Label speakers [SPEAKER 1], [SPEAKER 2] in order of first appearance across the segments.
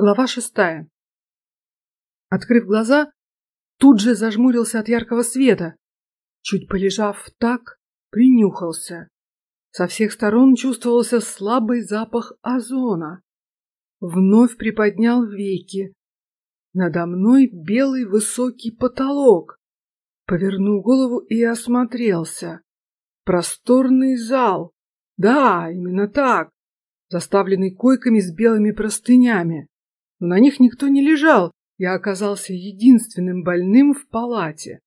[SPEAKER 1] Глава шестая. Открыв глаза, тут же зажмурился от яркого света. Чуть полежав так, принюхался. Со всех сторон чувствовался слабый запах озона. Вновь приподнял веки. Надо мной белый высокий потолок. Повернул голову и осмотрелся. Просторный зал. Да, именно так, заставленный койками с белыми простынями но на них никто не лежал. Я оказался единственным больным в палате.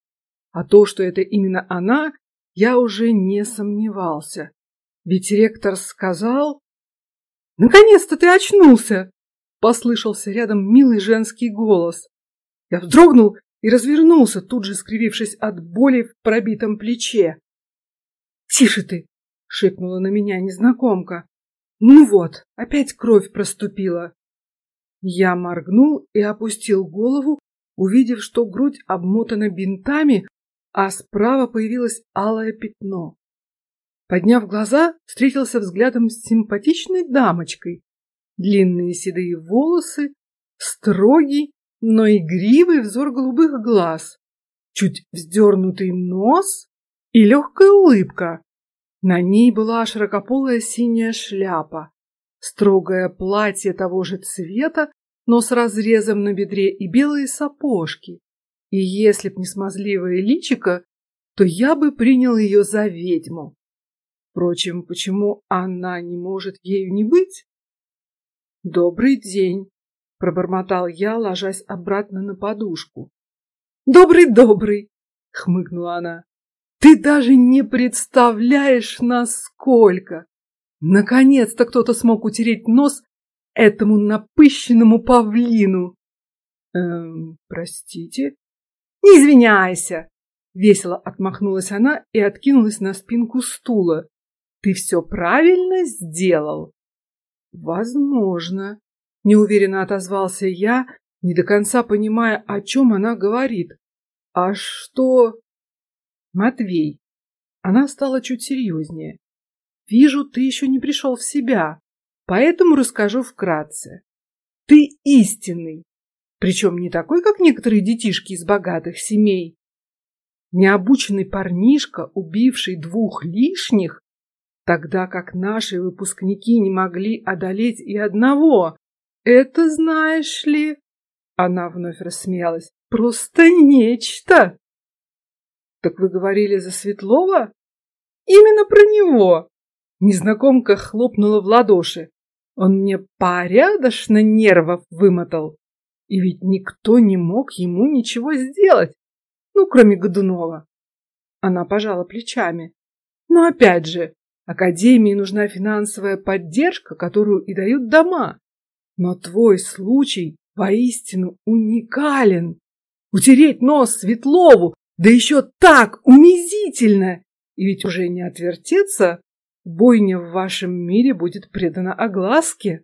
[SPEAKER 1] А то, что это именно она, я уже не сомневался. Ведь ректор сказал: "Наконец-то ты очнулся!" Послышался рядом милый женский голос. Я вздрогнул и развернулся, тут же скривившись от боли в пробитом плече. "Тише ты!" шикнула на меня незнакомка. "Ну вот, опять кровь проступила." Я моргнул и опустил голову, увидев, что грудь обмотана бинтами, а справа появилось алое пятно. Подняв глаза, встретился взглядом с симпатичной дамочкой. Длинные седые волосы, строгий, но игривый взор голубых глаз, чуть вздернутый нос и легкая улыбка. На ней была широкополая синяя шляпа, строгое платье того же цвета, но с разрезом на бедре и белые сапожки. И если б не смазливое личико, то я бы принял ее за ведьму. Впрочем, почему она не может ею не быть? Добрый день, пробормотал я, ложась обратно на подушку. Добрый, добрый, хмыкнула она. Ты даже не представляешь, насколько. Наконец-то кто-то смог утереть нос этому напыщенному павлину. Эм, простите? Не извиняйся. Весело отмахнулась она и откинулась на спинку стула. Ты все правильно сделал. Возможно. Неуверенно отозвался я, не до конца понимая, о чем она говорит. А что? Матвей. Она стала чуть серьезнее. Вижу, ты еще не пришел в себя, поэтому расскажу вкратце. Ты истинный, причем не такой, как некоторые детишки из богатых семей. Необученный парнишка, убивший двух лишних, тогда как наши выпускники не могли одолеть и одного. Это знаешь ли? Она вновь рассмеялась. Просто нечто. Так вы говорили за Светлова? Именно про него. Незнакомка хлопнула в ладоши. Он мне порядочно нервов вымотал. И ведь никто не мог ему ничего сделать, ну, кроме Годунова. Она пожала плечами. Но опять же, академии нужна финансовая поддержка, которую и дают дома. Но твой случай воистину уникален. Утереть нос Светлову, да еще так унизительно! И ведь уже не отвертеться, Бойня в вашем мире будет предана огласке.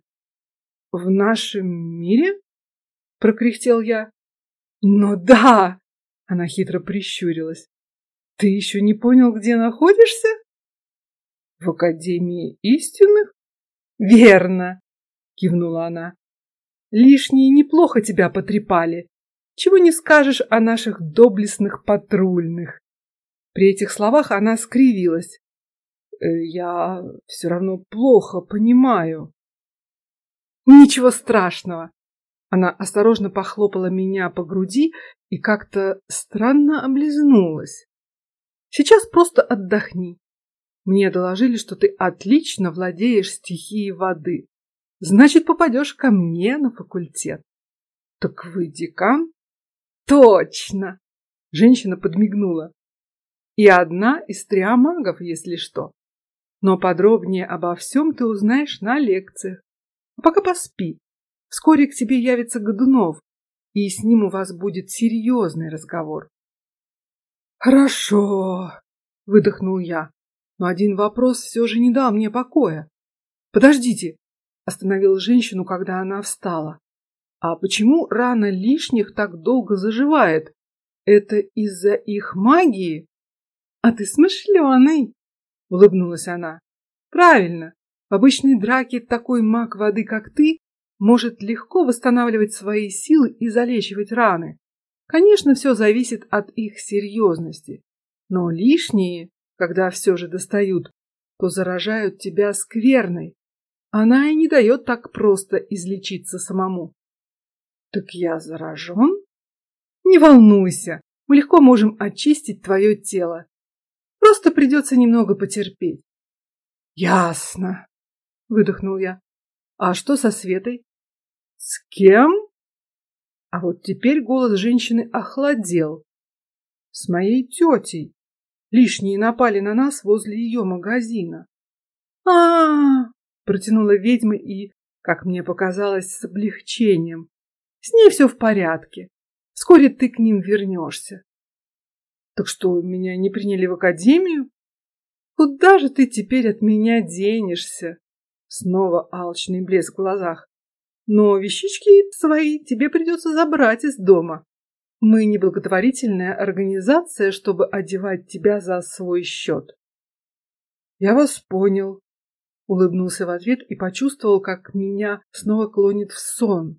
[SPEAKER 1] В нашем мире? прокряхтел я. Ну да, она хитро прищурилась. Ты еще не понял, где находишься? В Академии истинных? Верно, кивнула она. Лишние неплохо тебя потрепали. Чего не скажешь о наших доблестных патрульных. При этих словах она скривилась. Э, я все равно плохо понимаю. Ничего страшного. Она осторожно похлопала меня по груди и как-то странно облизнулась. Сейчас просто отдохни. Мне доложили, что ты отлично владеешь стихией воды. Значит, попадешь ко мне на факультет. Так вы декан? Точно. Женщина подмигнула. И одна из триамагов, если что. Но подробнее обо всем ты узнаешь на лекциях. А пока поспи. Вскоре к тебе явится Годунов, и с ним у вас будет серьезный разговор. Хорошо, выдохнул я. Но один вопрос все же не дал мне покоя. Подождите, остановил женщину, когда она встала. А почему рана лишних так долго заживает? Это из-за их магии? А ты смышленый улыбнулась она. Правильно. В обычной драке такой маг воды, как ты, может легко восстанавливать свои силы и залечивать раны. Конечно, все зависит от их серьезности, но лишние, когда все же достают, то заражают тебя скверной. Она и не дает так просто излечиться самому. Так я заражен? Не волнуйся, мы легко можем очистить твое тело. Просто придется немного потерпеть. Ясно, выдохнул я. А что со Светой? С кем? А вот теперь голос женщины охладел. С моей тетей. Лишние напали на нас возле ее магазина. А, -а, -а протянула ведьма и, как мне показалось, с облегчением. С ней все в порядке. Вскоре ты к ним вернешься. Так что меня не приняли в академию? Куда же ты теперь от меня денешься? Снова алчный блеск в глазах. Но вещички свои тебе придется забрать из дома. Мы не благотворительная организация, чтобы одевать тебя за свой счет. Я вас понял. Улыбнулся в ответ и почувствовал, как меня снова клонит в сон.